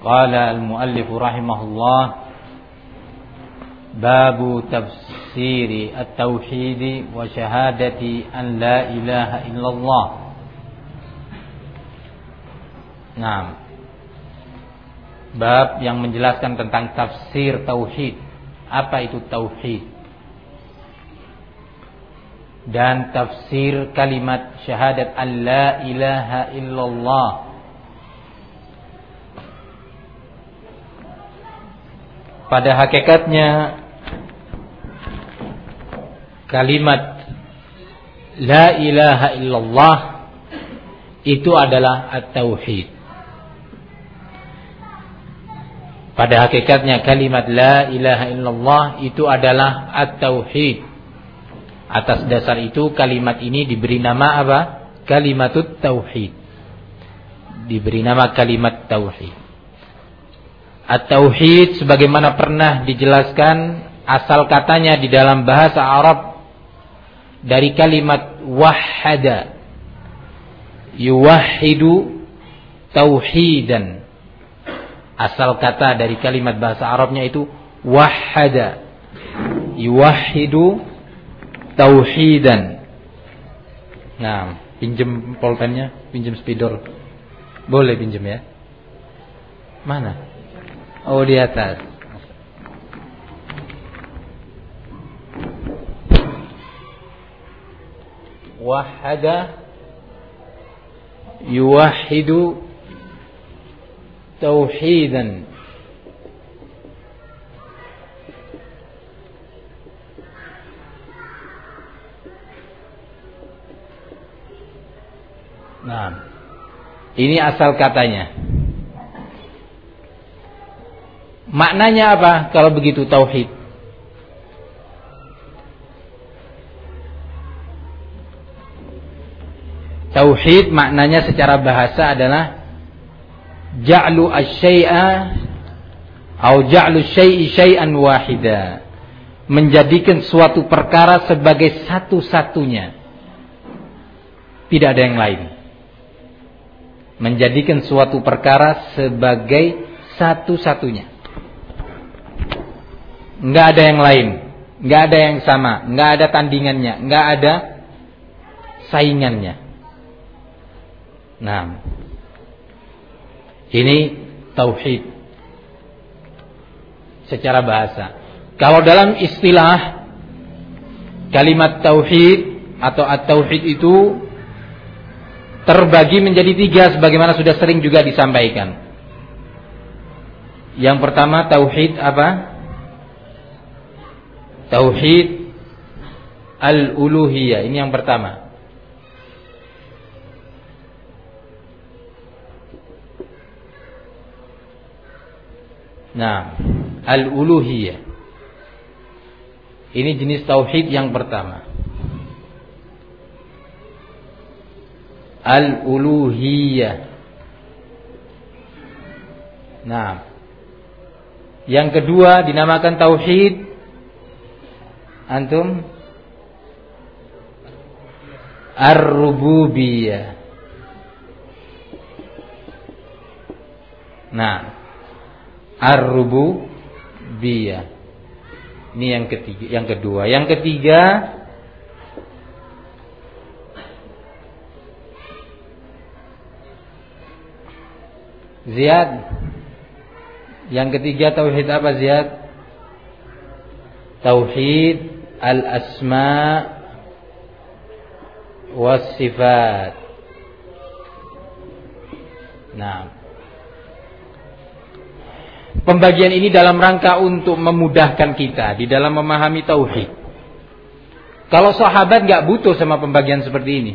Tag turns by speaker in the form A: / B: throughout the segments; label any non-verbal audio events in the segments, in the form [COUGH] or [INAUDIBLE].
A: قال المؤلف رحمه الله باب تفسير التوحيد وشهادة أن لا إله إلا الله نعم Bab yang menjelaskan tentang tafsir tauhid. Apa itu tauhid? Dan tafsir kalimat syahadat an la ilaha illallah. Pada hakikatnya kalimat la ilaha illallah itu adalah at-tauhid. Pada hakikatnya kalimat la ilaha illallah itu adalah at-tauhid. Atas dasar itu kalimat ini diberi nama apa? Kalimatut tauhid. Diberi nama kalimat tauhid. At-tauhid sebagaimana pernah dijelaskan asal katanya di dalam bahasa Arab dari kalimat wahada yuwahidu tauhidan. Asal kata dari kalimat bahasa Arabnya itu wahada yuwahidu tauhidan. Nah pinjem pulpennya pinjem spidol. Boleh pinjem ya. Mana Oh di atas. Wahada yuwahidu tauhidan Nah, ini asal katanya. Maknanya apa kalau begitu tauhid? Tauhid maknanya secara bahasa adalah ja'lu asy-syai'a atau ja'lu syai'i syai'an wahida. Menjadikan suatu perkara sebagai satu-satunya. Tidak ada yang lain. Menjadikan suatu perkara sebagai satu-satunya. Nggak ada yang lain, nggak ada yang sama, nggak ada tandingannya, nggak ada saingannya. Nah, ini tauhid secara bahasa. Kalau dalam istilah kalimat tauhid atau at-tauhid itu terbagi menjadi tiga sebagaimana sudah sering juga disampaikan. Yang pertama tauhid apa? Tauhid al-uluhiyah. Ini yang pertama. Nah, al-uluhiyah. Ini jenis tauhid yang pertama. Al-uluhiyah. Nah, yang kedua dinamakan tauhid Antum? Ar-rububiyah Nah. Ar-rububiyah Ini yang ketiga, yang kedua. Yang ketiga Ziyad. Yang ketiga tauhid apa Ziyad? Tauhid al-asma was sifat. Nah, pembagian ini dalam rangka untuk memudahkan kita di dalam memahami tauhid. Kalau sahabat nggak butuh sama pembagian seperti ini,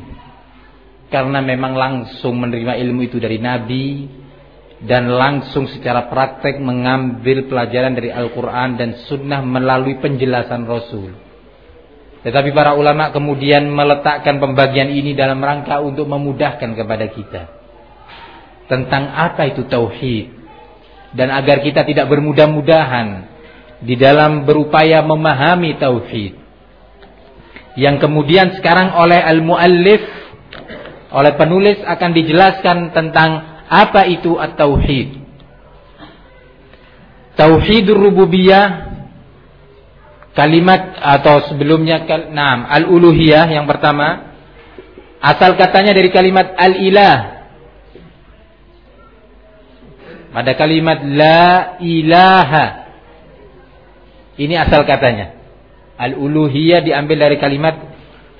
A: karena memang langsung menerima ilmu itu dari Nabi dan langsung secara praktek mengambil pelajaran dari Al-Quran dan Sunnah melalui penjelasan Rasul. Tetapi para ulama kemudian meletakkan pembagian ini dalam rangka untuk memudahkan kepada kita tentang apa itu tauhid dan agar kita tidak bermudah-mudahan di dalam berupaya memahami tauhid. Yang kemudian sekarang oleh al-muallif oleh penulis akan dijelaskan tentang apa itu at-tauhid? Tauhidur rububiyah kalimat atau sebelumnya nah, al-uluhiyah yang pertama. Asal katanya dari kalimat al-ilah. Pada kalimat la ilaha. Ini asal katanya. Al-uluhiyah diambil dari kalimat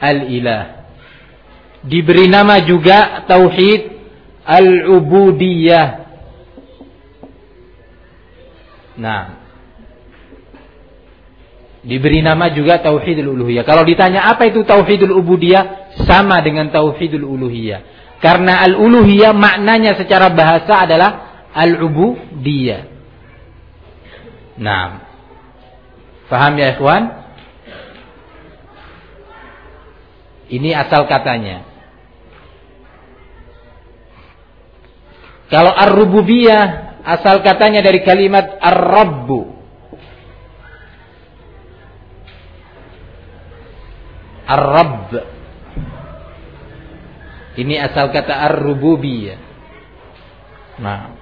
A: al-ilah. Diberi nama juga tauhid al-ubudiyah. Nah, diberi nama juga tauhidul uluhiyah. Kalau ditanya apa itu tauhidul ubudiyah, sama dengan tauhidul uluhiyah. Karena al-uluhiyah maknanya secara bahasa adalah al-ubudiyah. Nah, paham ya ikhwan? Ini asal katanya. Kalau ar-rububiyah asal katanya dari kalimat ar-rabbu. Ar-rabb. Ini asal kata ar-rububiyah. Nah.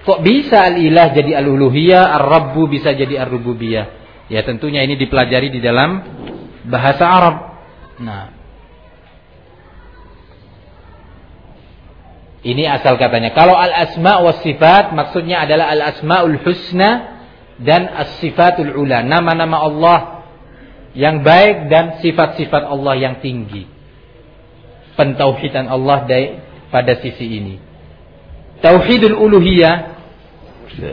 A: Kok bisa al-ilah jadi al-uluhiyah, ar-rabbu bisa jadi ar-rububiyah? Ya tentunya ini dipelajari di dalam bahasa Arab. Nah. Ini asal katanya. Kalau al-asma wa sifat maksudnya adalah al-asmaul husna dan as-sifatul ula. Nama-nama Allah yang baik dan sifat-sifat Allah yang tinggi. Pentauhidan Allah pada sisi ini. Tauhidul uluhiyah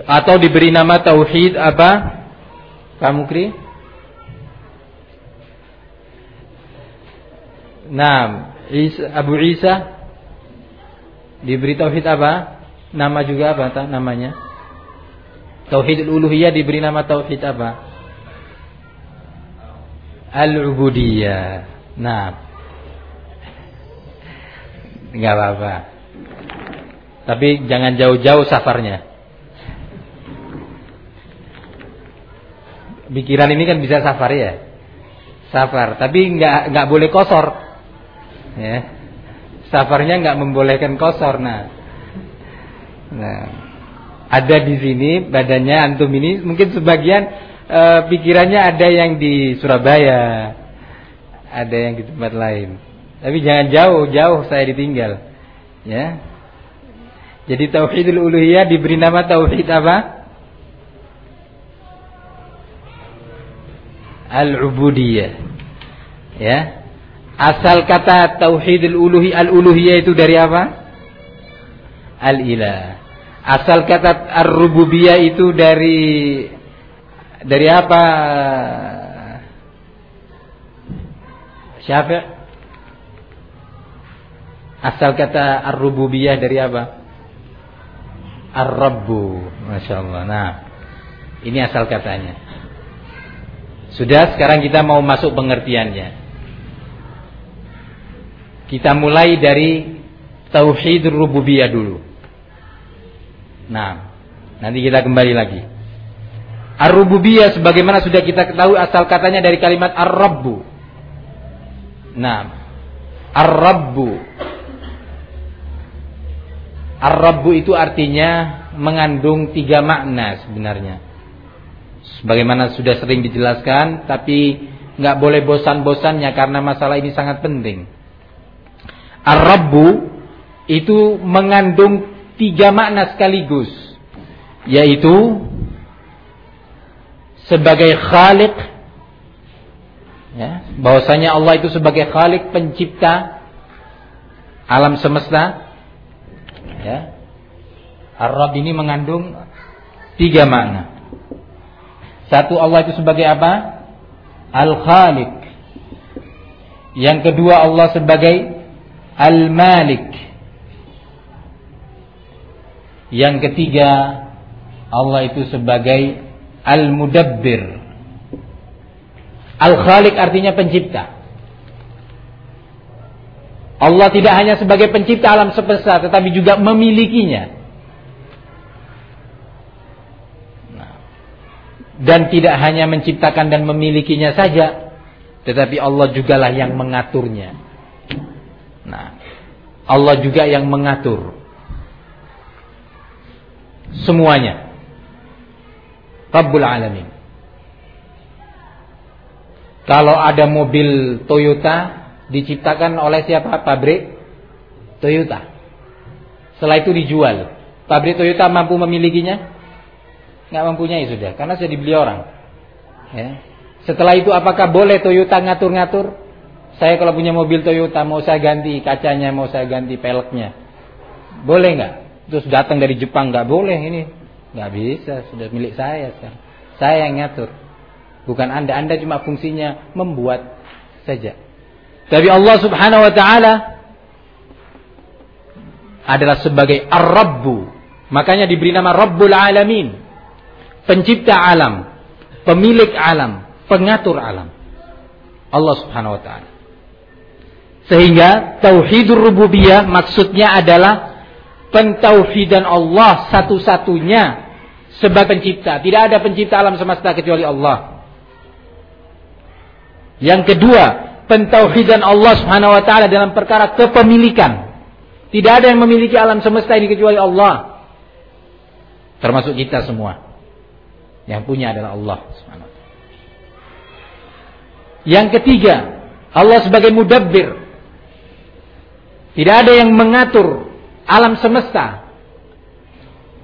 A: atau diberi nama tauhid apa? Kamu kri? Nah, Abu Isa Diberi tauhid apa? Nama juga apa namanya? Tauhid uluhiyah diberi nama tauhid apa? Al-ubudiyah. Nah. Enggak apa-apa. Tapi jangan jauh-jauh safarnya. Pikiran ini kan bisa safar ya. Safar, tapi enggak enggak boleh kosor. Ya safarnya nggak membolehkan kosor. Nah, nah ada di sini badannya antum ini mungkin sebagian e, pikirannya ada yang di Surabaya, ada yang di tempat lain. Tapi jangan jauh-jauh saya ditinggal. Ya. Jadi tauhidul uluhiyah diberi nama tauhid apa? Al-ubudiyah. Ya. Asal kata tauhidul uluhi al-uluhiyah itu dari apa? Al-ilah. Asal kata ar-rububiyah itu dari dari apa? Siapa? Asal kata ar-rububiyah dari apa? Ar-rabbu. Masya Allah. Nah, ini asal katanya. Sudah, sekarang kita mau masuk pengertiannya. Kita mulai dari tauhid rububiyah dulu. Nah, nanti kita kembali lagi. Ar-rububiyah sebagaimana sudah kita ketahui asal katanya dari kalimat ar-rabbu. Nah, ar-rabbu. Ar-rabbu itu artinya mengandung tiga makna sebenarnya. Sebagaimana sudah sering dijelaskan, tapi nggak boleh bosan-bosannya karena masalah ini sangat penting. Ar-Rabbu itu mengandung tiga makna sekaligus yaitu sebagai khalik ya, bahwasanya Allah itu sebagai khalik pencipta alam semesta. Ya. Ar-Rabb ini mengandung tiga makna. Satu Allah itu sebagai apa? Al-Khalik yang kedua Allah sebagai Al-Malik. Yang ketiga, Allah itu sebagai Al-Mudabbir. Al-Khaliq artinya pencipta. Allah tidak hanya sebagai pencipta alam semesta, tetapi juga memilikinya. Nah, dan tidak hanya menciptakan dan memilikinya saja, tetapi Allah jugalah yang mengaturnya. Nah, Allah juga yang mengatur semuanya. Rabbul Alamin. Kalau ada mobil Toyota diciptakan oleh siapa? Pabrik Toyota. Setelah itu dijual. Pabrik Toyota mampu memilikinya? Nggak mempunyai sudah, karena sudah dibeli orang. Ya. Setelah itu apakah boleh Toyota ngatur-ngatur? Saya kalau punya mobil Toyota mau saya ganti kacanya, mau saya ganti peleknya. Boleh nggak? Terus datang dari Jepang nggak boleh ini. Nggak bisa, sudah milik saya sekarang. Saya yang ngatur. Bukan Anda, Anda cuma fungsinya membuat saja. Tapi Allah Subhanahu wa taala adalah sebagai Ar-Rabbu. Makanya diberi nama Rabbul Alamin. Pencipta alam, pemilik alam, pengatur alam. Allah Subhanahu wa taala. Sehingga tauhidur rububiyah maksudnya adalah pentauhidan Allah satu-satunya sebagai pencipta. Tidak ada pencipta alam semesta kecuali Allah. Yang kedua, pentauhidan Allah Subhanahu wa taala dalam perkara kepemilikan. Tidak ada yang memiliki alam semesta ini kecuali Allah. Termasuk kita semua. Yang punya adalah Allah Subhanahu. Yang ketiga, Allah sebagai mudabbir. Tidak ada yang mengatur alam semesta.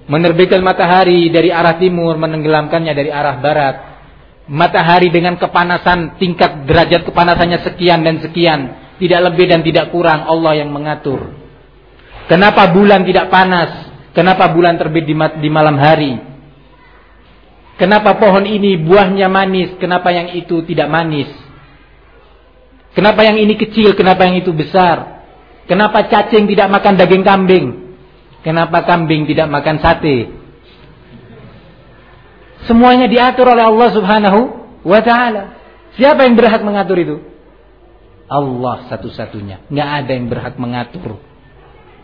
A: Menerbitkan matahari dari arah timur, menenggelamkannya dari arah barat. Matahari dengan kepanasan tingkat derajat kepanasannya sekian dan sekian. Tidak lebih dan tidak kurang Allah yang mengatur. Kenapa bulan tidak panas? Kenapa bulan terbit di, di malam hari? Kenapa pohon ini buahnya manis? Kenapa yang itu tidak manis? Kenapa yang ini kecil? Kenapa yang itu besar kenapa cacing tidak makan daging kambing kenapa kambing tidak makan sate Semuanya diatur oleh Allah Subhanahu wa taala. Siapa yang berhak mengatur itu? Allah satu-satunya. Nggak ada yang berhak mengatur.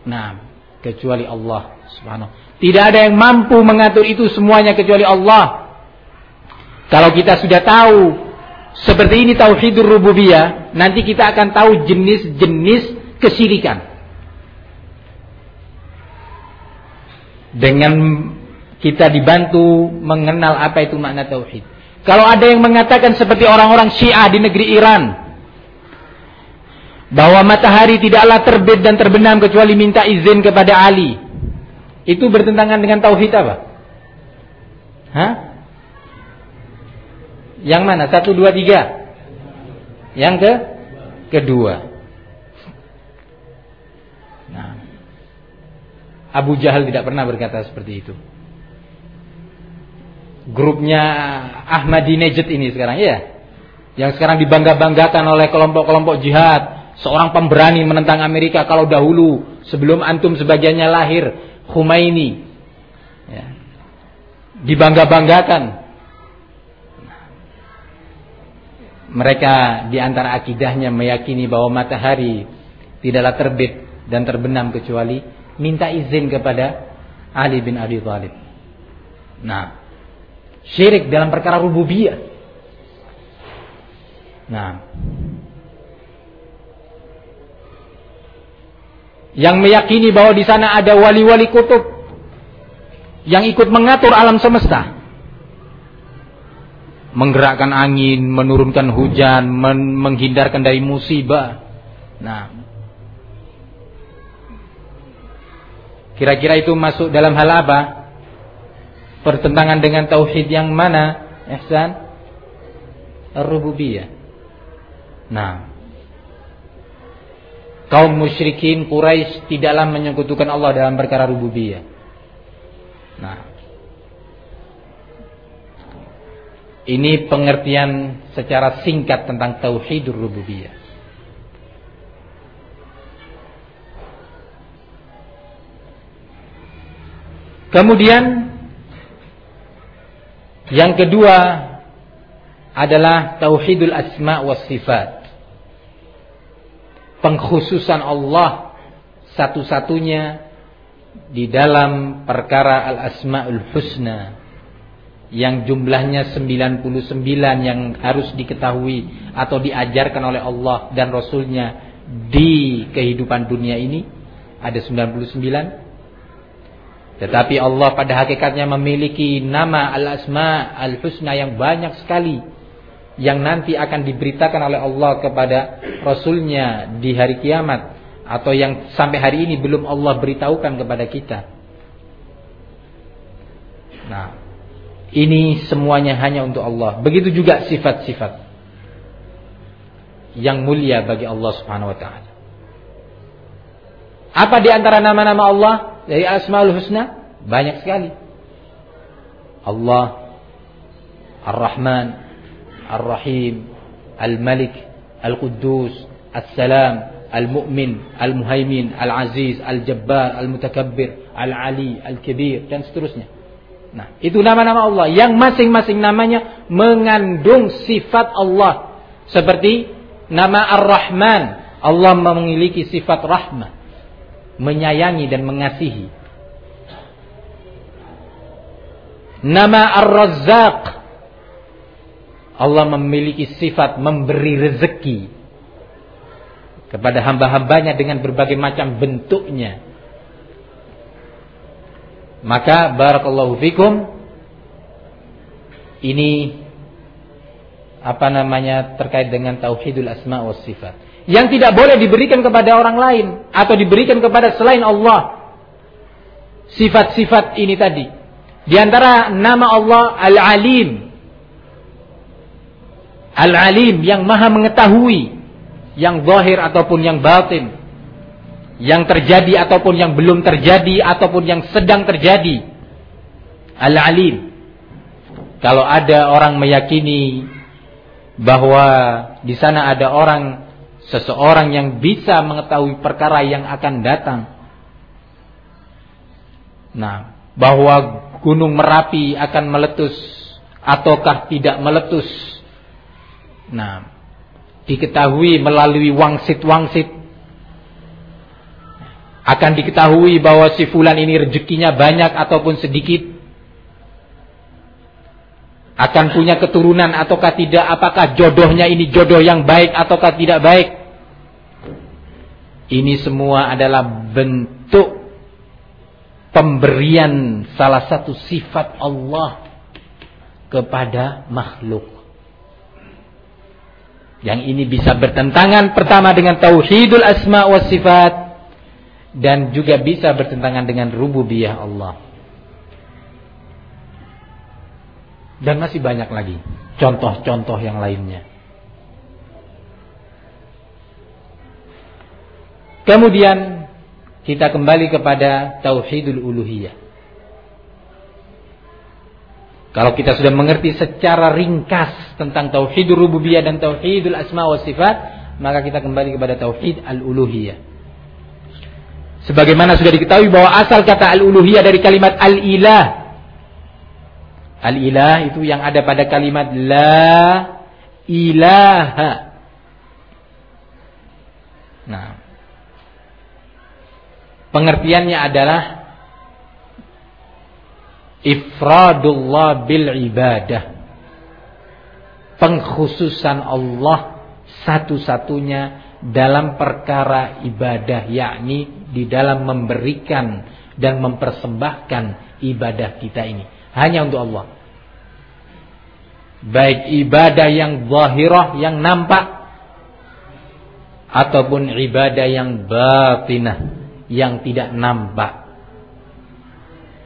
A: Nah, kecuali Allah Subhanahu. Tidak ada yang mampu mengatur itu semuanya kecuali Allah. Kalau kita sudah tahu seperti ini tauhidur rububiyah, nanti kita akan tahu jenis-jenis kesyirikan. Dengan kita dibantu mengenal apa itu makna tauhid. Kalau ada yang mengatakan seperti orang-orang Syiah di negeri Iran bahwa matahari tidaklah terbit dan terbenam kecuali minta izin kepada Ali. Itu bertentangan dengan tauhid apa? Hah? Yang mana? Satu, dua, tiga. Yang ke? Kedua. Abu Jahal tidak pernah berkata seperti itu. Grupnya Ahmadinejad ini sekarang ya yang sekarang dibangga-banggakan oleh kelompok-kelompok jihad. Seorang pemberani menentang Amerika kalau dahulu sebelum antum sebagiannya lahir Khomeini. Ya, dibangga-banggakan. Mereka di antara akidahnya meyakini bahwa matahari tidaklah terbit dan terbenam kecuali minta izin kepada Ali bin Abi Thalib. Nah, Syirik dalam perkara rububiyah. Nah. Yang meyakini bahwa di sana ada wali-wali kutub yang ikut mengatur alam semesta. Menggerakkan angin, menurunkan hujan, men menghindarkan dari musibah. Nah, kira-kira itu masuk dalam hal apa? Pertentangan dengan tauhid yang mana? Ihsan Ar-Rububiyah. Nah, kaum musyrikin Quraisy tidaklah menyekutukan Allah dalam perkara rububiyah. Nah, ini pengertian secara singkat tentang tauhidur rububiyah. Kemudian yang kedua adalah tauhidul asma was sifat. Pengkhususan Allah satu-satunya di dalam perkara al-asmaul husna yang jumlahnya 99 yang harus diketahui atau diajarkan oleh Allah dan Rasulnya di kehidupan dunia ini ada 99 tetapi Allah pada hakikatnya memiliki nama al-asma al-husna yang banyak sekali yang nanti akan diberitakan oleh Allah kepada Rasulnya di hari kiamat atau yang sampai hari ini belum Allah beritahukan kepada kita. Nah, ini semuanya hanya untuk Allah. Begitu juga sifat-sifat yang mulia bagi Allah Subhanahu wa taala. Apa di antara nama-nama Allah dari Asmaul Husna? Banyak sekali. Allah Ar-Rahman, Ar-Rahim, Al-Malik, Al-Quddus, Al-Salam, Al-Mu'min, Al-Muhaimin, Al-Aziz, Al-Jabbar, Al-Mutakabbir, Al-Ali, Al-Kibir dan seterusnya. Nah, itu nama-nama Allah yang masing-masing namanya mengandung sifat Allah. Seperti nama Ar-Rahman, Allah memiliki sifat rahmah, menyayangi dan mengasihi. Nama Ar-Razzaq, Allah memiliki sifat memberi rezeki kepada hamba-hambanya dengan berbagai macam bentuknya. Maka barakallahu fikum ini apa namanya terkait dengan tauhidul asma wa sifat. Yang tidak boleh diberikan kepada orang lain atau diberikan kepada selain Allah. Sifat-sifat ini tadi. Di antara nama Allah Al-Alim. Al-Alim yang maha mengetahui yang zahir ataupun yang batin yang terjadi ataupun yang belum terjadi ataupun yang sedang terjadi. Al-Alim. Kalau ada orang meyakini bahwa di sana ada orang seseorang yang bisa mengetahui perkara yang akan datang. Nah, bahwa gunung Merapi akan meletus ataukah tidak meletus. Nah, diketahui melalui wangsit-wangsit akan diketahui bahwa si fulan ini rezekinya banyak ataupun sedikit akan punya keturunan ataukah tidak apakah jodohnya ini jodoh yang baik ataukah tidak baik ini semua adalah bentuk pemberian salah satu sifat Allah kepada makhluk yang ini bisa bertentangan pertama dengan tauhidul asma wa sifat dan juga bisa bertentangan dengan rububiyah Allah. Dan masih banyak lagi contoh-contoh yang lainnya. Kemudian kita kembali kepada tauhidul uluhiyah. Kalau kita sudah mengerti secara ringkas tentang tauhidul rububiyah dan tauhidul asma wa sifat, maka kita kembali kepada tauhid al-uluhiyah. Sebagaimana sudah diketahui bahwa asal kata al-uluhiyah dari kalimat al-ilah. Al-ilah itu yang ada pada kalimat la ilaha. Nah. Pengertiannya adalah ifradullah bil ibadah. Pengkhususan Allah satu-satunya dalam perkara ibadah yakni di dalam memberikan dan mempersembahkan ibadah kita ini. Hanya untuk Allah. Baik ibadah yang zahirah yang nampak ataupun ibadah yang batinah yang tidak nampak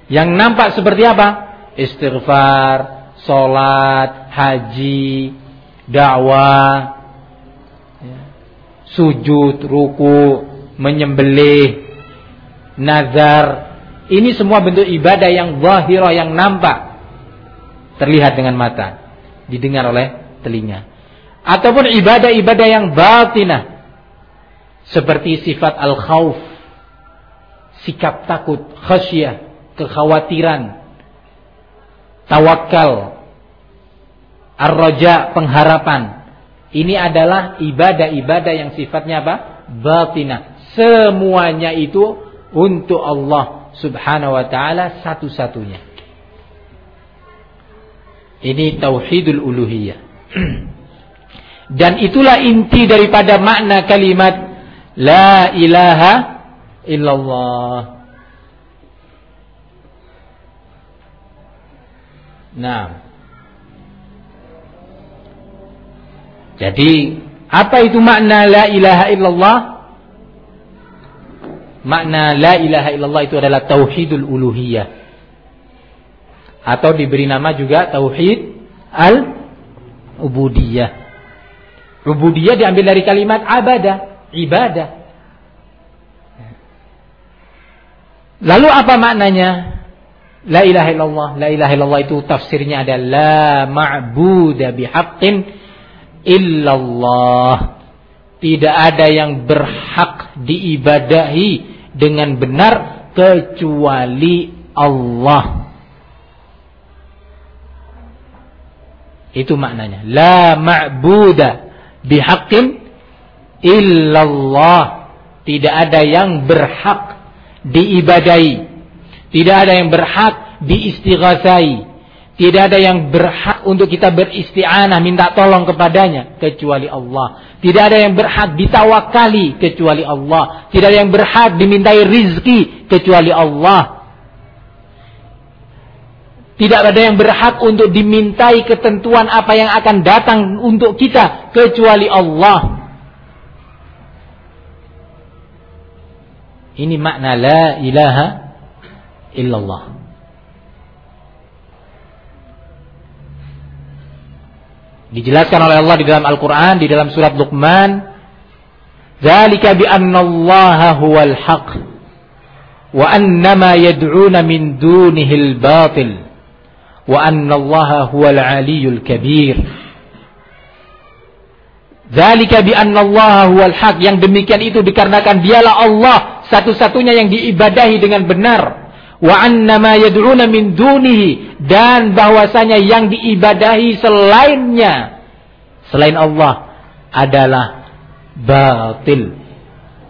A: yang nampak seperti apa istighfar salat haji dakwah sujud, ruku, menyembelih, nazar. Ini semua bentuk ibadah yang zahirah yang nampak. Terlihat dengan mata, didengar oleh telinga. Ataupun ibadah-ibadah yang batinah. Seperti sifat al-khawf, sikap takut, khasyah, kekhawatiran, tawakal, ar-raja, pengharapan. Ini adalah ibadah-ibadah yang sifatnya apa? Batinah. Semuanya itu untuk Allah Subhanahu wa taala satu-satunya. Ini tauhidul uluhiyah. [CLEARS THROAT] Dan itulah inti daripada makna kalimat la ilaha illallah. Nah. Jadi, apa itu makna la ilaha illallah? Makna la ilaha illallah itu adalah tauhidul uluhiyah. Atau diberi nama juga tauhid al-ubudiyah. Ubudiyah diambil dari kalimat abadah, ibadah. Lalu apa maknanya? La ilaha illallah. La ilaha illallah itu tafsirnya adalah la ma'buda bihaqqin illallah. Tidak ada yang berhak diibadahi dengan benar kecuali Allah. Itu maknanya. La ma'buda bihaqqin illallah. Tidak ada yang berhak diibadai. Tidak ada yang berhak diistighasai. Tidak ada yang berhak untuk kita beristi'anah, minta tolong kepadanya kecuali Allah. Tidak ada yang berhak ditawakali kecuali Allah. Tidak ada yang berhak dimintai rizki kecuali Allah. Tidak ada yang berhak untuk dimintai ketentuan apa yang akan datang untuk kita kecuali Allah. Ini makna la ilaha illallah. Dijelaskan oleh Allah di dalam Al-Quran, di dalam surat Luqman. Zalika bi anna Allah huwal haq. Wa annama yad'una min dunihil batil. Wa anna Allah huwal aliyul kabir. Zalika bi anna Allah huwal haq. Yang demikian itu dikarenakan dialah Allah satu-satunya yang diibadahi dengan benar. Wa annama yad'una min dunihi dan bahwasanya yang diibadahi selainnya selain Allah adalah batil.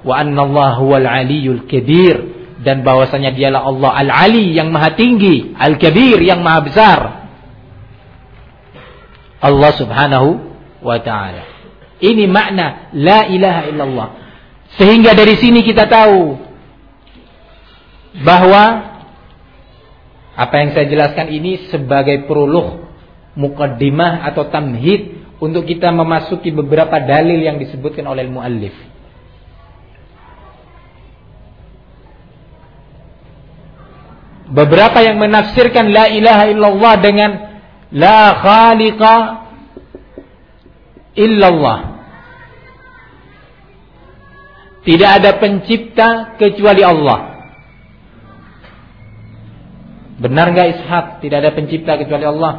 A: Wa annallahu huwal aliyul kabir dan bahwasanya dialah Allah al-ali yang maha tinggi al-kabir yang maha besar. Allah subhanahu wa ta'ala. Ini makna la ilaha illallah sehingga dari sini kita tahu bahwa apa yang saya jelaskan ini sebagai prolog, mukaddimah atau tamhid untuk kita memasuki beberapa dalil yang disebutkan oleh muallif. Beberapa yang menafsirkan la ilaha illallah dengan la khaliqa illallah. Tidak ada pencipta kecuali Allah. Benar nggak Ishak? Tidak ada pencipta kecuali Allah.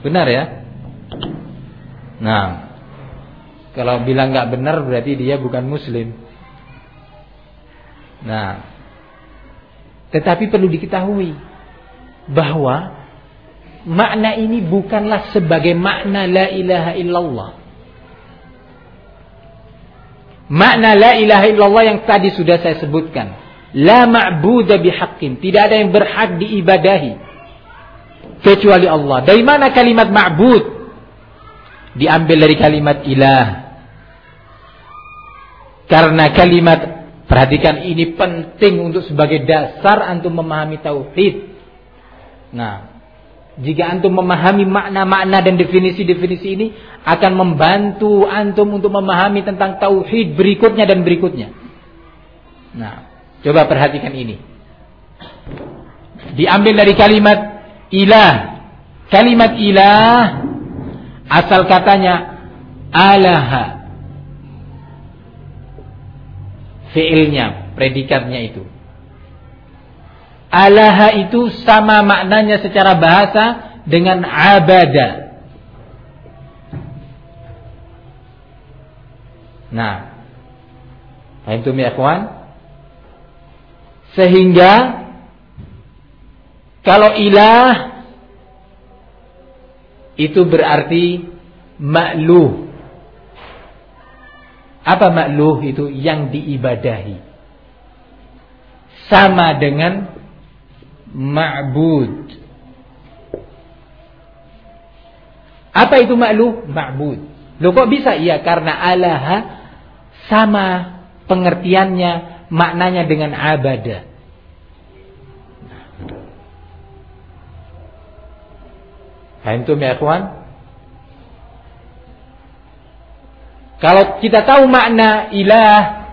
A: Benar ya? Nah, kalau bilang nggak benar berarti dia bukan Muslim. Nah, tetapi perlu diketahui bahwa makna ini bukanlah sebagai makna la ilaha illallah. Makna la ilaha illallah yang tadi sudah saya sebutkan. La ma'buda bihaqqin. Tidak ada yang berhak diibadahi. Kecuali Allah. Dari mana kalimat ma'bud? Diambil dari kalimat ilah. Karena kalimat, perhatikan ini penting untuk sebagai dasar antum memahami tauhid. Nah, jika antum memahami makna-makna dan definisi-definisi ini akan membantu antum untuk memahami tentang tauhid berikutnya dan berikutnya. Nah, coba perhatikan ini. Diambil dari kalimat ilah. Kalimat ilah asal katanya alaha. Fiilnya, predikatnya itu. Alaha itu sama maknanya secara bahasa dengan abada. Nah, itu ya kawan. Sehingga Kalau ilah itu berarti makluh. Apa makluh itu yang diibadahi? Sama dengan ma'bud. Apa itu makluh? Ma'bud. Loh kok bisa? Iya karena alaha sama pengertiannya, maknanya dengan abadah. Antum ya ikhwan? Kalau kita tahu makna ilah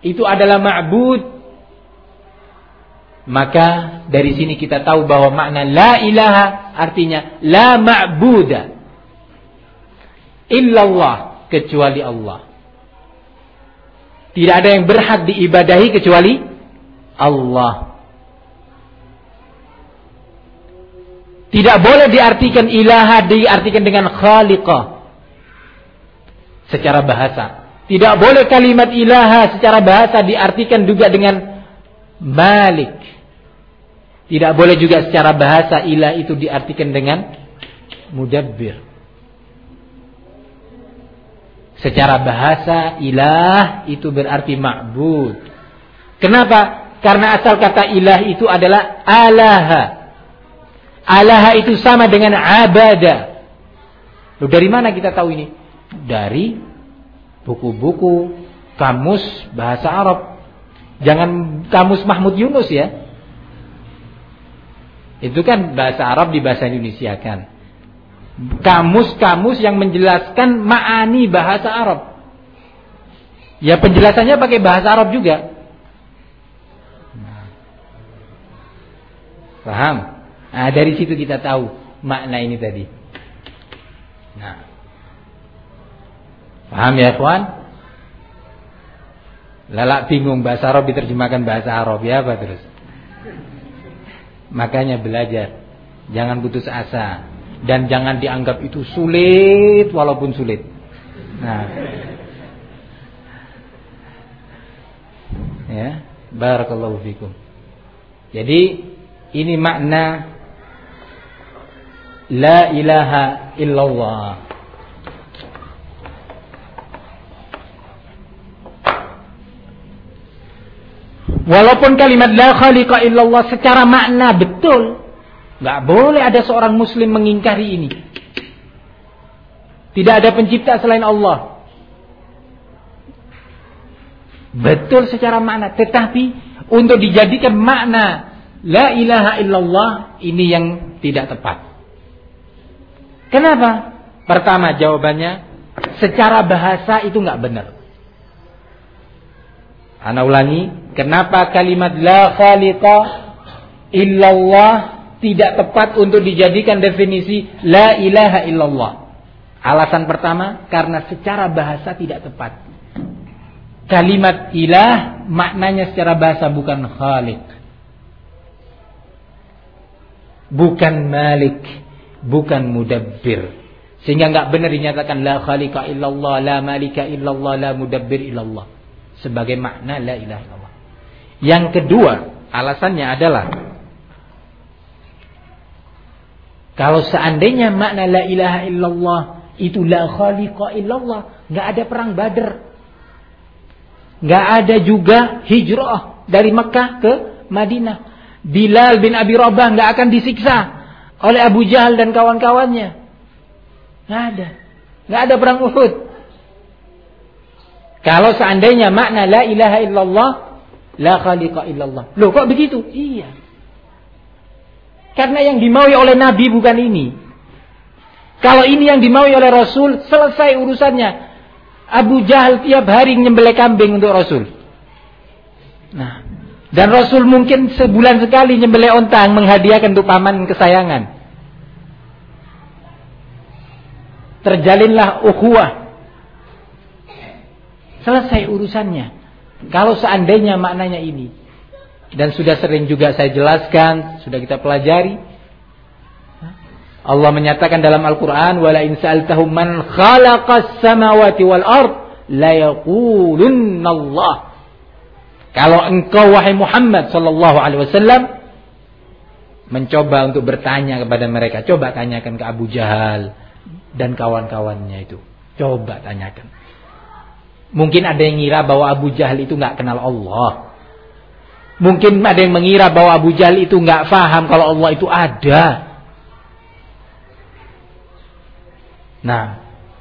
A: itu adalah ma'bud maka dari sini kita tahu bahwa makna la ilaha artinya la ma'buda illallah kecuali Allah. Tidak ada yang berhak diibadahi kecuali Allah. Tidak boleh diartikan ilaha diartikan dengan khaliqah. Secara bahasa. Tidak boleh kalimat ilaha secara bahasa diartikan juga dengan malik. Tidak boleh juga secara bahasa ilah itu diartikan dengan mudabbir. Secara bahasa ilah itu berarti ma'bud. Kenapa? Karena asal kata ilah itu adalah alaha. Alaha itu sama dengan abada. Loh, dari mana kita tahu ini? Dari buku-buku kamus bahasa Arab. Jangan kamus Mahmud Yunus ya. Itu kan bahasa Arab di bahasa Indonesia kan. Kamus-kamus yang menjelaskan ma'ani bahasa Arab. Ya penjelasannya pakai bahasa Arab juga. Paham? Nah, dari situ kita tahu makna ini tadi. Nah. Paham ya, kawan? Lalak bingung bahasa Arab diterjemahkan bahasa Arab ya apa terus? Makanya belajar. Jangan putus asa dan jangan dianggap itu sulit walaupun sulit. Nah. Ya, barakallahu fikum. Jadi ini makna La ilaha illallah. Walaupun kalimat la khaliqa illallah secara makna betul. Gak boleh ada seorang muslim mengingkari ini. Tidak ada pencipta selain Allah. Betul secara makna. Tetapi untuk dijadikan makna la ilaha illallah ini yang tidak tepat. Kenapa? Pertama jawabannya, secara bahasa itu nggak benar. Ana ulangi, kenapa kalimat la khaliqa illallah tidak tepat untuk dijadikan definisi la ilaha illallah? Alasan pertama, karena secara bahasa tidak tepat. Kalimat ilah maknanya secara bahasa bukan khaliq. Bukan malik bukan mudabbir. Sehingga nggak benar dinyatakan la khaliqa illallah, la malika illallah, la mudabbir illallah. Sebagai makna la ilaha illallah. Yang kedua, alasannya adalah kalau seandainya makna la ilaha illallah itu la khaliqa illallah, nggak ada perang Badr. nggak ada juga hijrah dari Mekah ke Madinah. Bilal bin Abi Rabah nggak akan disiksa oleh Abu Jahal dan kawan-kawannya. Nggak ada. Nggak ada perang Uhud. Kalau seandainya makna la ilaha illallah, la khaliqa illallah. Loh kok begitu? Iya. Karena yang dimaui oleh Nabi bukan ini. Kalau ini yang dimaui oleh Rasul, selesai urusannya. Abu Jahal tiap hari nyembelih kambing untuk Rasul. Nah, dan Rasul mungkin sebulan sekali nyembelih ontang menghadiahkan untuk paman kesayangan. Terjalinlah ukhuwah. Selesai urusannya. Kalau seandainya maknanya ini. Dan sudah sering juga saya jelaskan, sudah kita pelajari. Allah menyatakan dalam Al-Quran, "Wala in sa'altahum man khalaqas samawati wal ard, la Allah." Kalau engkau wahai Muhammad sallallahu alaihi wasallam mencoba untuk bertanya kepada mereka. Coba tanyakan ke Abu Jahal dan kawan-kawannya itu. Coba tanyakan. Mungkin ada yang ngira bahwa Abu Jahal itu nggak kenal Allah. Mungkin ada yang mengira bahwa Abu Jahal itu nggak faham kalau Allah itu ada. Nah,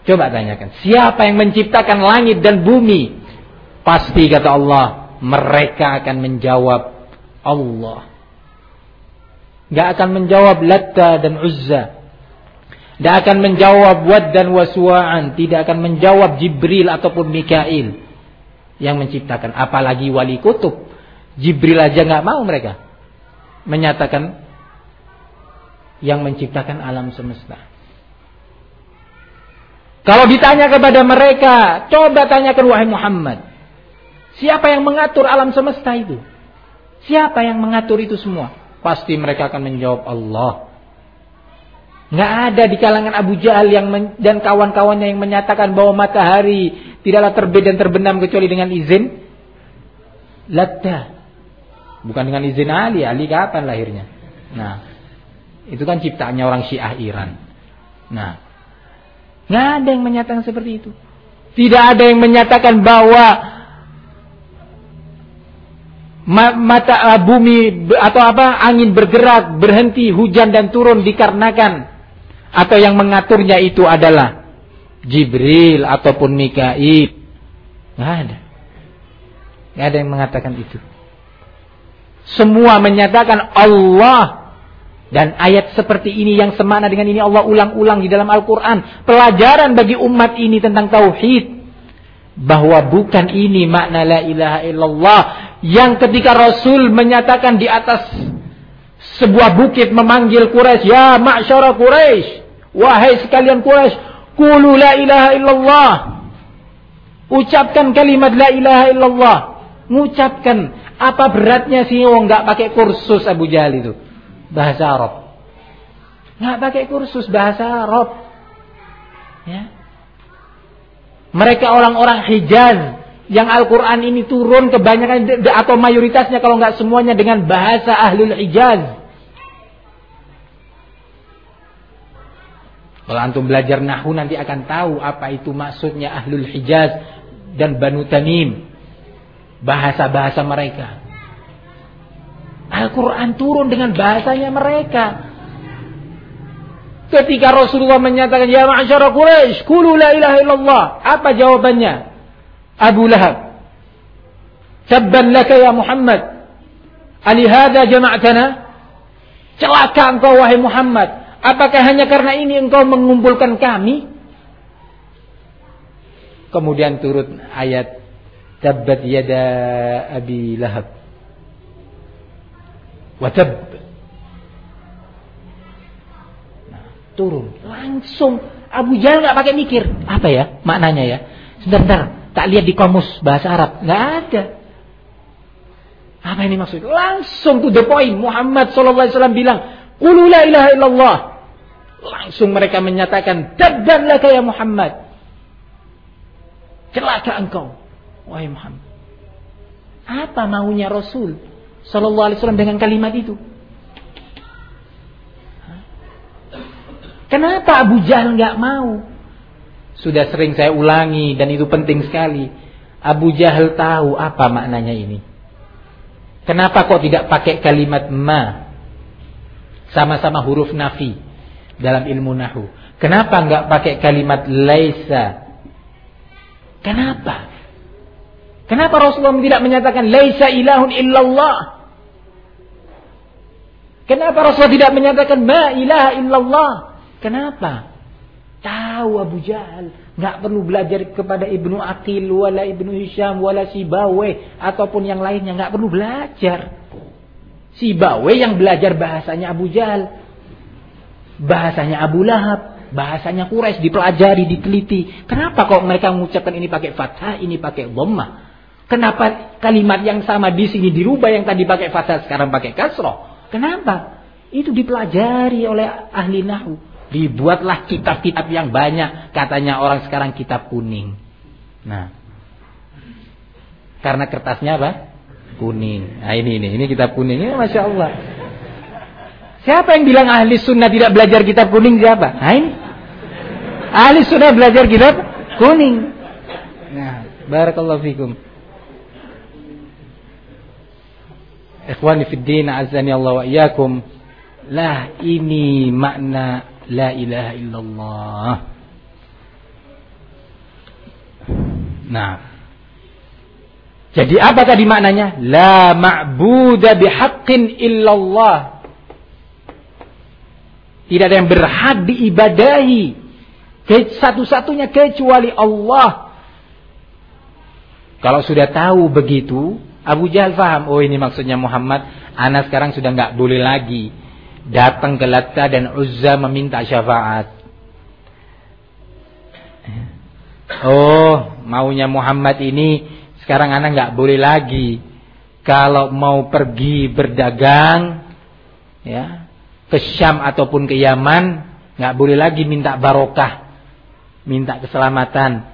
A: coba tanyakan, siapa yang menciptakan langit dan bumi? Pasti kata Allah, mereka akan menjawab Allah. Gak akan menjawab Latta dan Uzza. Tidak akan menjawab Wad dan Waswa'an. Tidak akan menjawab Jibril ataupun Mikail. Yang menciptakan. Apalagi wali kutub. Jibril aja nggak mau mereka menyatakan yang menciptakan alam semesta. Kalau ditanya kepada mereka, coba tanyakan wahai Muhammad. Siapa yang mengatur alam semesta itu? Siapa yang mengatur itu semua? Pasti mereka akan menjawab Allah. Nggak ada di kalangan Abu Jahal yang dan kawan-kawannya yang menyatakan bahwa matahari tidaklah terbit dan terbenam kecuali dengan izin. Latta. Bukan dengan izin Ali. Ali kapan lahirnya? Nah, itu kan ciptaannya orang Syiah Iran. Nah, nggak ada yang menyatakan seperti itu. Tidak ada yang menyatakan bahwa mata bumi atau apa angin bergerak berhenti hujan dan turun dikarenakan atau yang mengaturnya itu adalah Jibril ataupun Mikail. Nggak ada. Nggak ada yang mengatakan itu. Semua menyatakan Allah. Dan ayat seperti ini yang semana dengan ini Allah ulang-ulang di dalam Al-Quran. Pelajaran bagi umat ini tentang Tauhid. Bahwa bukan ini makna la ilaha illallah. Yang ketika Rasul menyatakan di atas sebuah bukit memanggil Quraisy, Ya ma'syara Quraisy. Wahai sekalian Quraisy. Kulu la ilaha illallah. Ucapkan kalimat la ilaha illallah. Mengucapkan apa beratnya sih wong nggak pakai kursus Abu Jahal itu? Bahasa Arab. Nggak pakai kursus bahasa Arab. Ya. Mereka orang-orang Hijaz yang Al-Quran ini turun kebanyakan atau mayoritasnya kalau nggak semuanya dengan bahasa Ahlul Hijaz. Kalau antum belajar Nahu nanti akan tahu apa itu maksudnya Ahlul Hijaz dan Banu Tamim bahasa-bahasa mereka. Al-Quran turun dengan bahasanya mereka. Ketika Rasulullah menyatakan, Ya ma'asyara Quraisy, kulu la ilaha illallah. Apa jawabannya? Abu Lahab. Tabban laka ya Muhammad. Alihada jama'atana. Celaka engkau wahai Muhammad. Apakah hanya karena ini engkau mengumpulkan kami? Kemudian turut ayat Tabbat yada Abi Lahab. Watab. Nah, turun. Langsung. Abu Jahal nggak pakai mikir. Apa ya maknanya ya? Sebentar, tak lihat di komus bahasa Arab. nggak ada. Apa ini maksud? Langsung to the point. Muhammad SAW bilang, Qulu la ilaha illallah. Langsung mereka menyatakan, Tabban laka ya Muhammad. Celaka engkau. Wahai Muhammad. Apa maunya Rasul Sallallahu Alaihi Wasallam dengan kalimat itu? Kenapa Abu Jahal nggak mau? Sudah sering saya ulangi dan itu penting sekali. Abu Jahal tahu apa maknanya ini. Kenapa kok tidak pakai kalimat ma? Sama-sama huruf nafi dalam ilmu nahu. Kenapa nggak pakai kalimat laisa? Kenapa? Kenapa Rasulullah tidak menyatakan laisa ilahun illallah? Kenapa Rasulullah tidak menyatakan ma ilaha illallah? Kenapa? Tahu Abu Jahal, nggak perlu belajar kepada Ibnu Aqil wala Ibnu Hisham wala Sibawe ataupun yang lainnya nggak perlu belajar. Sibawe yang belajar bahasanya Abu Jahal, bahasanya Abu Lahab, bahasanya Quraisy dipelajari, diteliti. Kenapa kok mereka mengucapkan ini pakai fathah, ini pakai dhammah? Kenapa kalimat yang sama di sini dirubah yang tadi pakai fathah sekarang pakai kasroh? Kenapa? Itu dipelajari oleh ahli nahu. Dibuatlah kitab-kitab yang banyak. Katanya orang sekarang kitab kuning. Nah. Karena kertasnya apa? Kuning. Nah ini ini. Ini kitab kuning. Ini Masya Allah. Siapa yang bilang ahli sunnah tidak belajar kitab kuning siapa? Nah ini. Ahli sunnah belajar kitab kuning. Nah, barakallahu fikum. Ikhwani fid din azani Allah wa. Lah ini makna la ilaha illallah. Nah. Jadi apa tadi maknanya? La ma'buda bihaqqin illallah. Tidak ada yang berhak diibadahi. Satu-satunya kecuali Allah. Kalau sudah tahu begitu, Abu Jahal faham, oh ini maksudnya Muhammad, anak sekarang sudah nggak boleh lagi datang ke Latta dan Uzza meminta syafaat. Oh, maunya Muhammad ini sekarang anak nggak boleh lagi. Kalau mau pergi berdagang ya ke Syam ataupun ke Yaman nggak boleh lagi minta barokah, minta keselamatan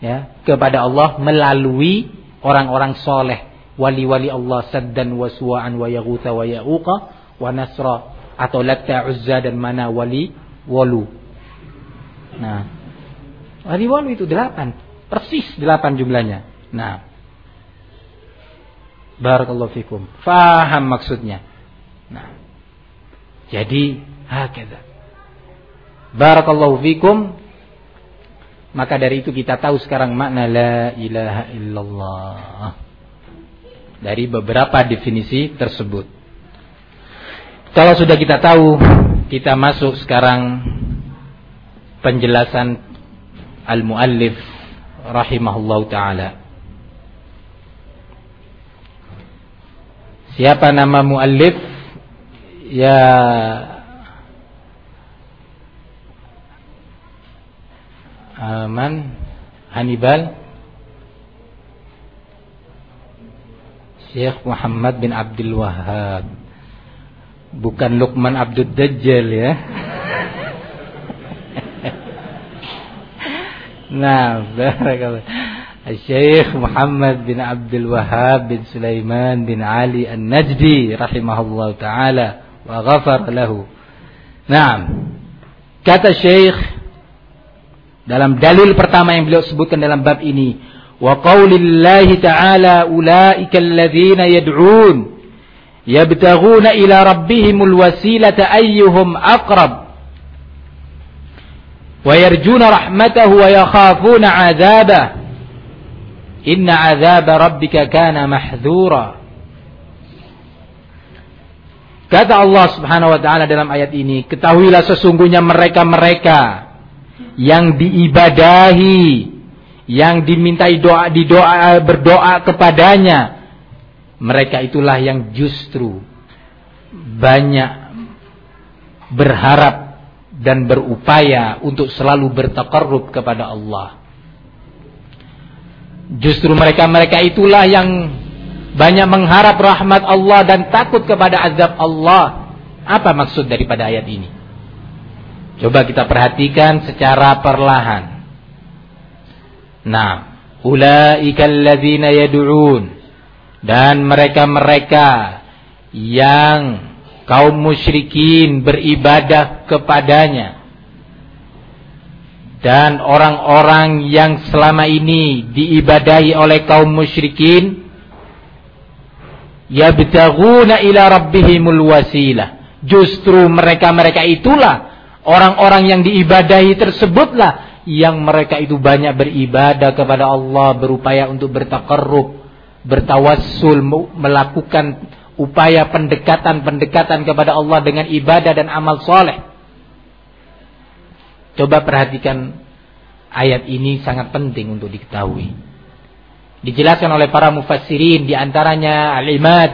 A: ya kepada Allah melalui orang-orang soleh, wali-wali Allah saddan wa suwa'an wa yaghutha wa ya'uqa wa nasra atau Latta Uzza dan mana wali walu. Nah, wali walu itu delapan, persis delapan jumlahnya. Nah, barakallahu fikum. Faham maksudnya. Nah, jadi hakeza. Barakallahu fikum. Maka dari itu kita tahu sekarang makna la ilaha illallah. Dari beberapa definisi tersebut. Kalau sudah kita tahu, kita masuk sekarang penjelasan al-muallif rahimahullah taala. Siapa nama muallif? Ya Aman Hannibal Syekh Muhammad bin Abdul Wahab Bukan Luqman Abdul Dajjal ya Nah, barakallah. Syekh Muhammad bin Abdul Wahab bin Sulaiman bin Ali An-Najdi rahimahullah taala wa ghafar lahu. Naam. Kata Syekh dalam dalil pertama yang beliau sebutkan dalam bab ini, wa qaulillahi ta'ala ulaika alladhina yad'un yabtaghuna ila rabbihimul wasilata ayyuhum aqrab wa yarjuna rahmatahu wa yakhafuna 'adzabah inna 'adzaba rabbika kana Kata Allah Subhanahu wa taala dalam ayat ini, ketahuilah sesungguhnya mereka-mereka yang diibadahi, yang dimintai doa didoa berdoa kepadanya, mereka itulah yang justru banyak berharap dan berupaya untuk selalu bertakarrub kepada Allah. Justru mereka-mereka itulah yang banyak mengharap rahmat Allah dan takut kepada azab Allah. Apa maksud daripada ayat ini? Coba kita perhatikan secara perlahan. Nah, ulaika alladzina yad'un dan mereka-mereka yang kaum musyrikin beribadah kepadanya dan orang-orang yang selama ini diibadahi oleh kaum musyrikin yabtaghuna ila rabbihimul wasilah. Justru mereka-mereka itulah orang-orang yang diibadahi tersebutlah yang mereka itu banyak beribadah kepada Allah, berupaya untuk bertakarrub, bertawassul, melakukan upaya pendekatan-pendekatan kepada Allah dengan ibadah dan amal soleh. Coba perhatikan ayat ini sangat penting untuk diketahui. Dijelaskan oleh para mufassirin di antaranya Al-Imad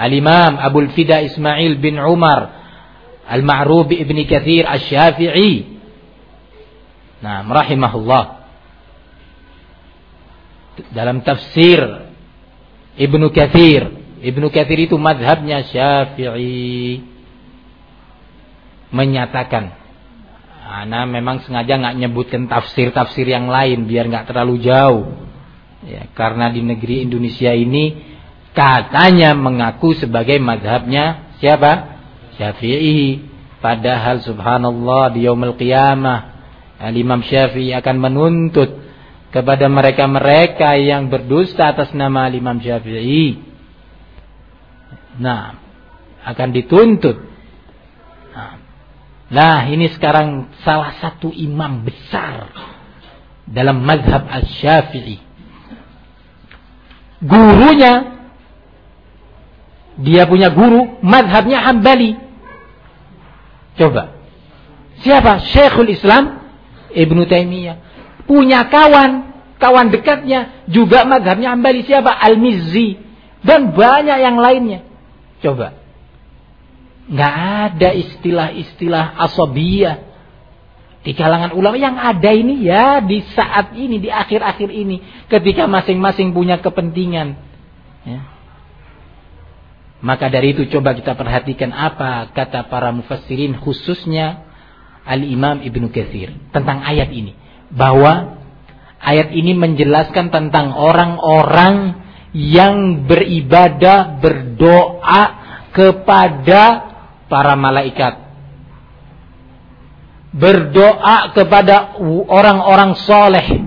A: Al-Imam Abdul Fida Ismail bin Umar Al-Ma'ruf Ibn Kathir Asy-Syafi'i. Nah, rahimahullah. Dalam tafsir Ibnu Kathir, Ibnu Kathir itu madhabnya Syafi'i. Menyatakan Ana memang sengaja nggak nyebutkan tafsir-tafsir yang lain biar nggak terlalu jauh. Ya, karena di negeri Indonesia ini katanya mengaku sebagai madhabnya siapa? Syafi'i. Padahal subhanallah di yaumul qiyamah Al-Imam Syafi'i akan menuntut kepada mereka-mereka yang berdusta atas nama Al-Imam Syafi'i. Nah, akan dituntut. Nah, nah, ini sekarang salah satu imam besar dalam mazhab Al-Syafi'i. Gurunya dia punya guru, mazhabnya Hambali. Coba. Siapa? Syekhul Islam Ibnu Taimiyah. Punya kawan, kawan dekatnya juga mazhabnya Hambali siapa? Al-Mizzi dan banyak yang lainnya. Coba. Nggak ada istilah-istilah asobiyah di kalangan ulama yang ada ini ya di saat ini di akhir-akhir ini ketika masing-masing punya kepentingan ya. maka dari itu coba kita perhatikan apa kata para mufassirin khususnya Al-Imam Ibnu Katsir tentang ayat ini bahwa ayat ini menjelaskan tentang orang-orang yang beribadah berdoa kepada para malaikat. Berdoa kepada orang-orang soleh.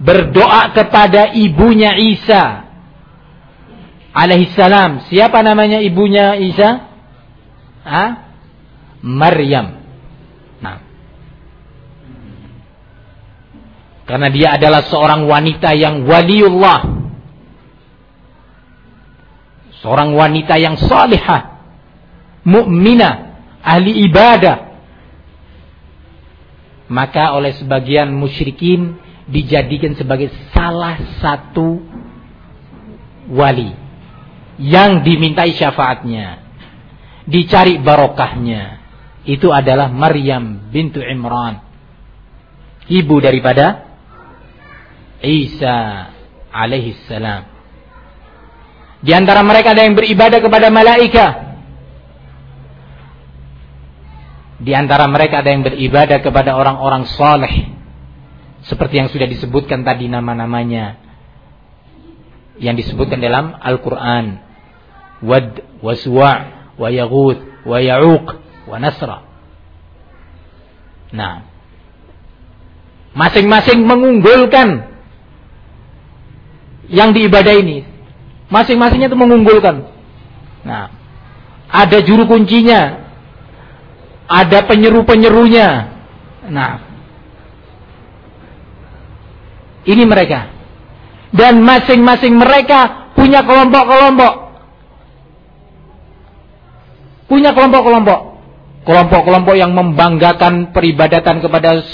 A: Berdoa kepada ibunya Isa. Alaihissalam siapa namanya ibunya Isa? Hah? Maryam. Nah. Karena dia adalah seorang wanita yang waliullah. Seorang wanita yang salihah. Mukminah, ahli ibadah. Maka oleh sebagian musyrikin dijadikan sebagai salah satu wali yang dimintai syafaatnya, dicari barokahnya itu adalah Maryam bintu Imran. Ibu daripada Isa alaihi salam. Di antara mereka ada yang beribadah kepada malaikat. Di antara mereka ada yang beribadah kepada orang-orang soleh. Seperti yang sudah disebutkan tadi nama-namanya. Yang disebutkan dalam Al-Quran. Wad, Waswa' wa Yaghud, wa Ya'uq, wa nasra. Nah, masing-masing mengunggulkan yang diibadah ini. Masing-masingnya itu mengunggulkan. Nah, ada juru kuncinya, ada penyeru-penyerunya. Nah, ini mereka. Dan masing-masing mereka punya kelompok-kelompok. Punya kelompok-kelompok kelompok-kelompok yang membanggakan peribadatan kepada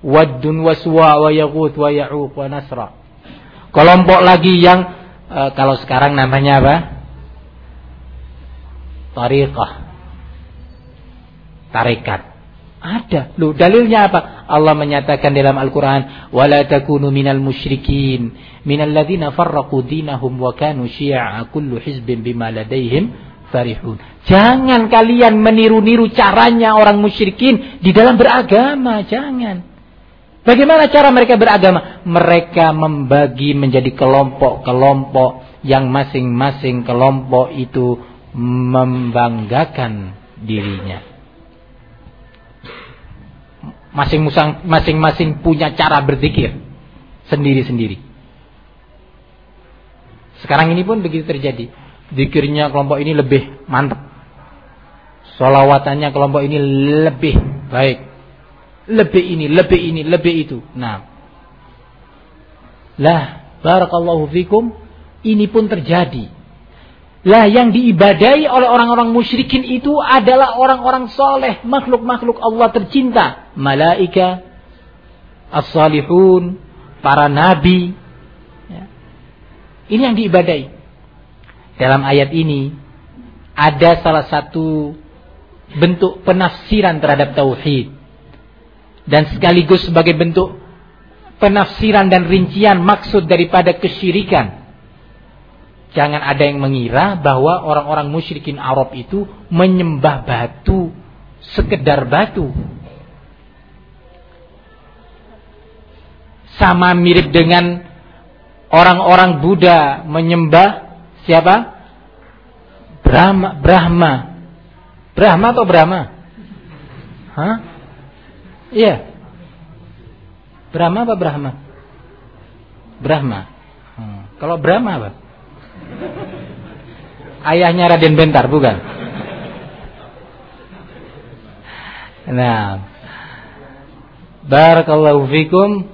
A: Wadun waswa wa yaghut wa ya'uq wa nasra. Kelompok lagi yang e, kalau sekarang namanya apa? Tariqah. Tarekat. Ada. Lu dalilnya apa? Allah menyatakan dalam Al-Qur'an, "Wala takunu minal musyrikin, minal ladzina farraqu dinahum wa kanu syi'a kullu hizbin bima ladaihim farihun. Jangan kalian meniru-niru caranya orang musyrikin di dalam beragama, jangan. Bagaimana cara mereka beragama? Mereka membagi menjadi kelompok-kelompok yang masing-masing kelompok itu membanggakan dirinya. Masing-masing punya cara berzikir sendiri-sendiri. Sekarang ini pun begitu terjadi. Dikirnya kelompok ini lebih mantap. Solawatannya kelompok ini lebih baik. Lebih ini, lebih ini, lebih itu. Nah. Lah, barakallahu fikum, ini pun terjadi. Lah yang diibadai oleh orang-orang musyrikin itu adalah orang-orang soleh, makhluk-makhluk Allah tercinta, malaika, as-salihun, para nabi. Ya. Ini yang diibadai dalam ayat ini ada salah satu bentuk penafsiran terhadap tauhid dan sekaligus sebagai bentuk penafsiran dan rincian maksud daripada kesyirikan. Jangan ada yang mengira bahwa orang-orang musyrikin Arab itu menyembah batu, sekedar batu. Sama mirip dengan orang-orang Buddha menyembah Siapa? Brahma, Brahma Brahma atau Brahma? Hah? Iya. Brahma apa Brahma? Brahma. Hmm. Kalau Brahma apa? Ayahnya Raden Bentar, bukan? Nah, Barakallahu fikum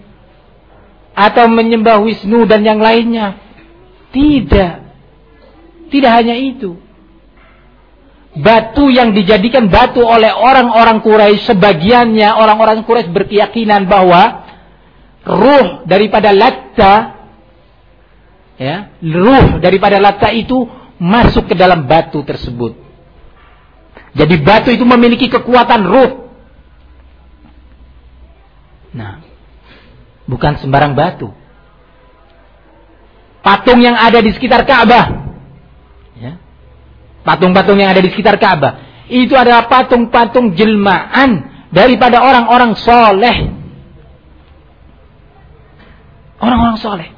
A: atau menyembah Wisnu dan yang lainnya. Tidak. Tidak hanya itu. Batu yang dijadikan batu oleh orang-orang Quraisy sebagiannya orang-orang Quraisy berkeyakinan bahwa ruh daripada Latta ya, ruh daripada Latta itu masuk ke dalam batu tersebut. Jadi batu itu memiliki kekuatan ruh Nah, bukan sembarang batu. Patung yang ada di sekitar Ka'bah. Patung-patung yang ada di sekitar Ka'bah. Itu adalah patung-patung jelmaan daripada orang-orang soleh. Orang-orang soleh.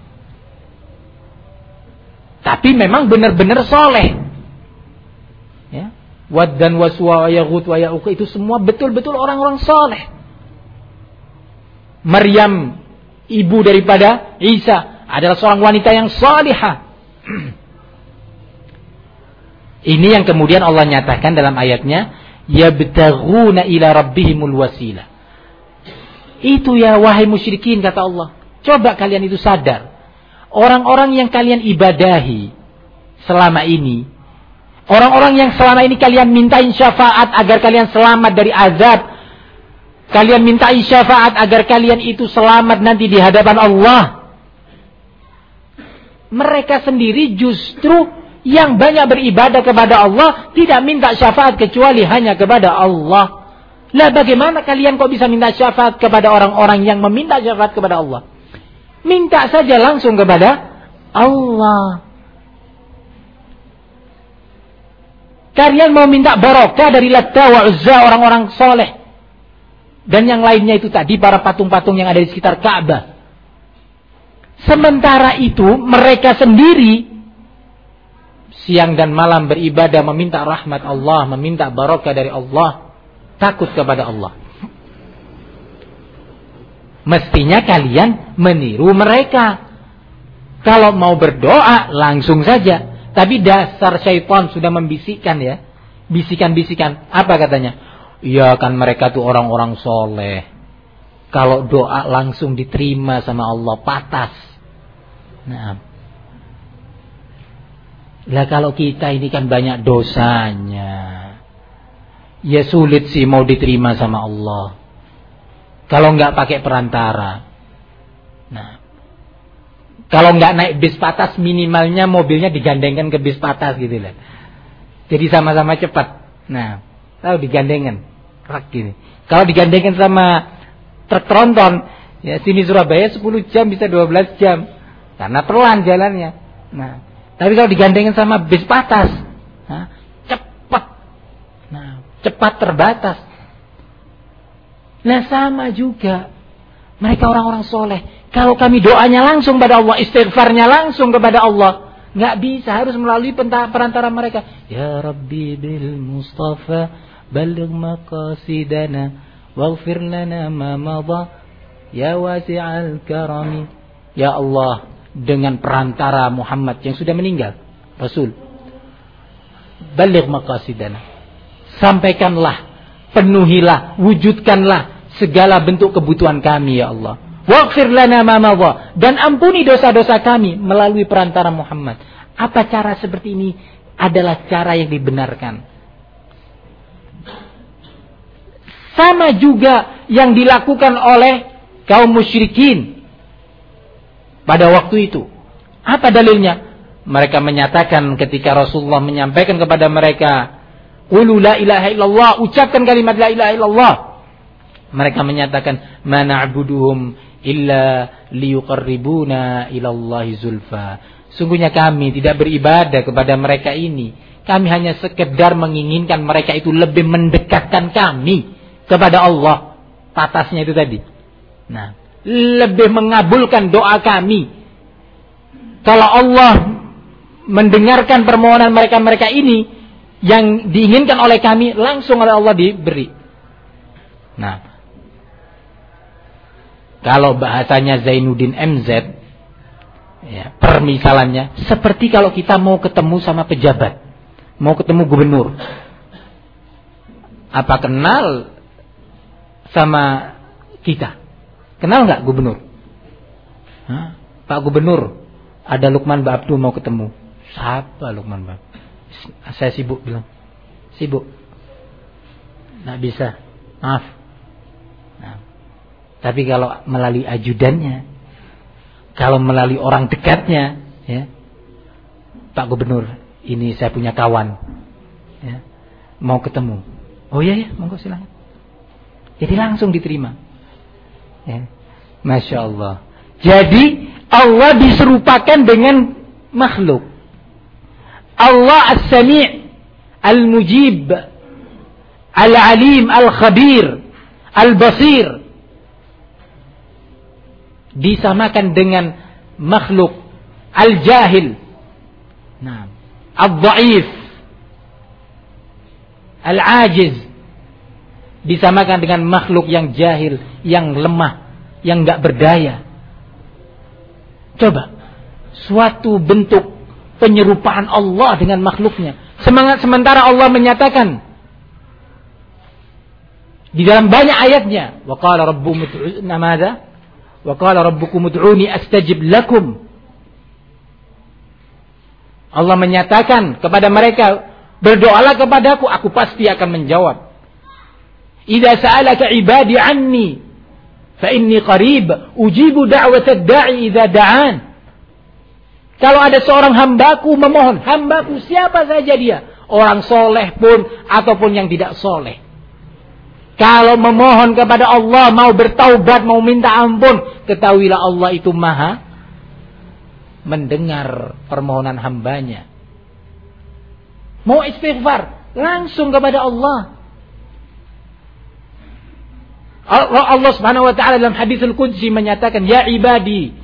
A: Tapi memang benar-benar soleh. Ya. Wad dan waswa wa yaghut wa itu semua betul-betul orang-orang soleh. Maryam ibu daripada Isa adalah seorang wanita yang salihah. [CLEARS THROAT] Ini yang kemudian Allah nyatakan dalam ayatnya, yabtaghuna ila rabbihimul wasilah. Itu ya wahai musyrikin kata Allah. Coba kalian itu sadar. Orang-orang yang kalian ibadahi selama ini, orang-orang yang selama ini kalian mintain syafaat agar kalian selamat dari azab Kalian minta syafaat agar kalian itu selamat nanti di hadapan Allah. Mereka sendiri justru yang banyak beribadah kepada Allah tidak minta syafaat kecuali hanya kepada Allah. Lah bagaimana kalian kok bisa minta syafaat kepada orang-orang yang meminta syafaat kepada Allah? Minta saja langsung kepada Allah. Kalian mau minta barokah dari Latta wa Uzza orang-orang soleh dan yang lainnya itu tadi para patung-patung yang ada di sekitar Ka'bah. Sementara itu mereka sendiri siang dan malam beribadah meminta rahmat Allah, meminta barokah dari Allah, takut kepada Allah. Mestinya kalian meniru mereka. Kalau mau berdoa langsung saja. Tapi dasar syaitan sudah membisikkan ya. Bisikan-bisikan. Apa katanya? Iya kan mereka tuh orang-orang soleh. Kalau doa langsung diterima sama Allah patas. Nah. Lah kalau kita ini kan banyak dosanya. Ya sulit sih mau diterima sama Allah. Kalau nggak pakai perantara. Nah. Kalau nggak naik bis patas minimalnya mobilnya digandengkan ke bis patas gitu lah. Jadi sama-sama cepat. Nah, tahu digandengan rak gini. Kalau digandengkan sama truk tronton, ya sini Surabaya 10 jam bisa 12 jam. Karena pelan jalannya. Nah, tapi kalau digandengin sama bis patas, nah, cepat. Nah, cepat terbatas. Nah sama juga. Mereka orang-orang soleh. Kalau kami doanya langsung kepada Allah, istighfarnya langsung kepada Allah, nggak bisa harus melalui perantara mereka. Ya Rabbi bil Mustafa balagh maqasidana waghfir lana ma madha ya wasi'al karami. Ya Allah, dengan perantara Muhammad yang sudah meninggal. Rasul balik maqasidana. Sampaikanlah penuhilah wujudkanlah segala bentuk kebutuhan kami ya Allah. Lana dan ampuni dosa-dosa kami melalui perantara Muhammad. Apa cara seperti ini adalah cara yang dibenarkan. Sama juga yang dilakukan oleh kaum musyrikin pada waktu itu. Apa dalilnya? Mereka menyatakan ketika Rasulullah menyampaikan kepada mereka, "Qulu la ilaha illallah," ucapkan kalimat la ilaha illallah. Mereka menyatakan, "Ma na'buduhum illa liyuqarribuna ilallahi zulfa." Sungguhnya kami tidak beribadah kepada mereka ini. Kami hanya sekedar menginginkan mereka itu lebih mendekatkan kami kepada Allah. Patasnya itu tadi. Nah, lebih mengabulkan doa kami. Kalau Allah mendengarkan permohonan mereka-mereka ini, yang diinginkan oleh kami langsung oleh Allah diberi. Nah, kalau bahasanya Zainuddin MZ, ya, permisalannya seperti kalau kita mau ketemu sama pejabat, mau ketemu gubernur. Apa kenal sama kita? Kenal nggak gubernur? Hah? Pak Gubernur, ada Lukman Babdu mau ketemu. Siapa Lukman Babdu? Saya sibuk bilang. Sibuk. Nggak bisa. Maaf. Nah. Tapi kalau melalui ajudannya, kalau melalui orang dekatnya, ya, Pak Gubernur, ini saya punya kawan, ya, mau ketemu. Oh iya ya, monggo silahkan. Jadi langsung diterima. Ya. Masya Allah. Jadi Allah diserupakan dengan makhluk. Allah As-Sami' Al-Mujib Al-Alim Al-Khabir Al-Basir disamakan dengan makhluk Al-Jahil nah, Al-Dhaif Al-Ajiz disamakan dengan makhluk yang jahil, yang lemah, yang enggak berdaya. Coba suatu bentuk penyerupaan Allah dengan makhluknya. Semangat sementara Allah menyatakan di dalam banyak ayatnya, wa qala rabbukum ud'uni Wa qala rabbukum astajib lakum. Allah menyatakan kepada mereka, berdoalah kepadaku, aku pasti akan menjawab. Sa'alaka ibadi anni Fa inni qarib ujibu da'watad da'i idza da'an. Kalau ada seorang hambaku memohon, hambaku siapa saja dia, orang soleh pun ataupun yang tidak soleh. Kalau memohon kepada Allah, mau bertaubat, mau minta ampun, ketahuilah Allah itu maha mendengar permohonan hambanya. Mau istighfar, langsung kepada Allah. Allah Subhanahu wa taala dalam hadis al-qudsi menyatakan ya ibadi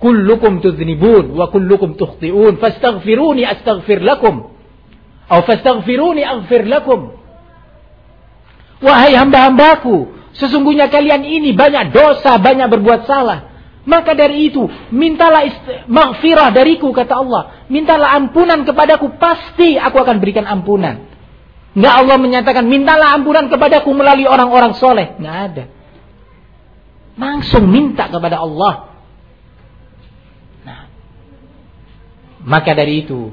A: kullukum tudznibun wa kullukum tukhti'un fastaghfiruni astaghfir lakum atau fastaghfiruni aghfir lakum. Wahai hamba-hambaku sesungguhnya kalian ini banyak dosa banyak berbuat salah. Maka dari itu mintalah maghfirah dariku kata Allah. Mintalah ampunan kepadaku pasti aku akan berikan ampunan Nggak Allah menyatakan, mintalah ampunan kepadaku melalui orang-orang soleh. Nggak ada. Langsung minta kepada Allah. Nah, maka dari itu,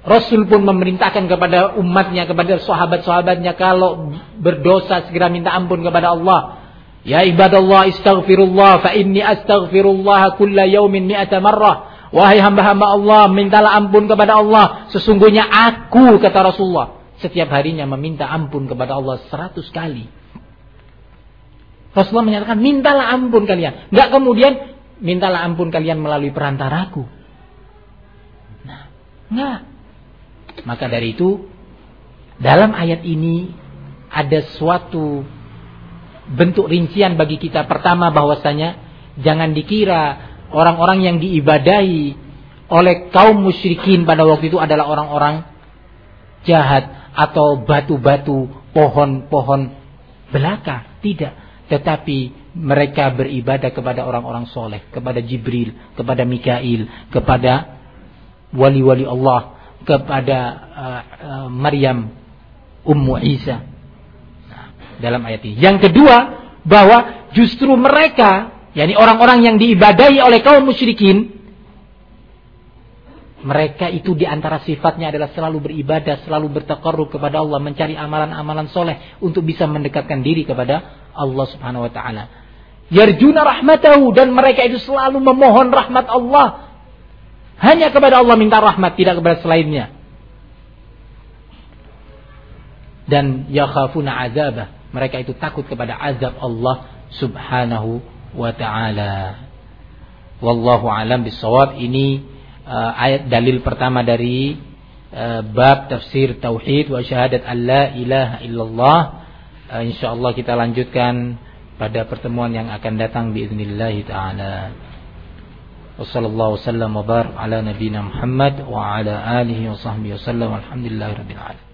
A: Rasul pun memerintahkan kepada umatnya, kepada sahabat-sahabatnya, kalau berdosa segera minta ampun kepada Allah. Ya ibadallah istaghfirullah fa inni astaghfirullah kulla yaumin mi'ata marrah. Wahai hamba-hamba Allah, mintalah ampun kepada Allah. Sesungguhnya aku, kata Rasulullah, setiap harinya meminta ampun kepada Allah seratus kali. Rasulullah menyatakan, mintalah ampun kalian. Enggak kemudian, mintalah ampun kalian melalui perantaraku. Nah, enggak. Maka dari itu, dalam ayat ini, ada suatu bentuk rincian bagi kita. Pertama bahwasanya, jangan dikira orang-orang yang diibadahi oleh kaum musyrikin pada waktu itu adalah orang-orang jahat atau batu-batu, pohon-pohon belaka. Tidak. Tetapi mereka beribadah kepada orang-orang soleh. Kepada Jibril, kepada Mikail, kepada wali-wali Allah. Kepada uh, uh, Maryam, Ummu Isa. Nah, dalam ayat ini. Yang kedua, bahwa justru mereka yakni orang-orang yang diibadahi oleh kaum musyrikin, mereka itu di antara sifatnya adalah selalu beribadah, selalu bertakarrub kepada Allah, mencari amalan-amalan soleh untuk bisa mendekatkan diri kepada Allah Subhanahu Wa Taala. Yarjuna rahmatahu dan mereka itu selalu memohon rahmat Allah. Hanya kepada Allah minta rahmat, tidak kepada selainnya. Dan yakhafuna azabah. Mereka itu takut kepada azab Allah Subhanahu wa taala. Wallahu alam bisawab. Ini uh, ayat dalil pertama dari uh, bab tafsir tauhid wa syahadat alla ilaha illallah. Uh, insyaallah kita lanjutkan pada pertemuan yang akan datang biiznillah taala. Wassallallahu wasallam wa barak ala Muhammad wa ala alihi wa sahbihi wasallam. Alhamdulillahirabbil alamin.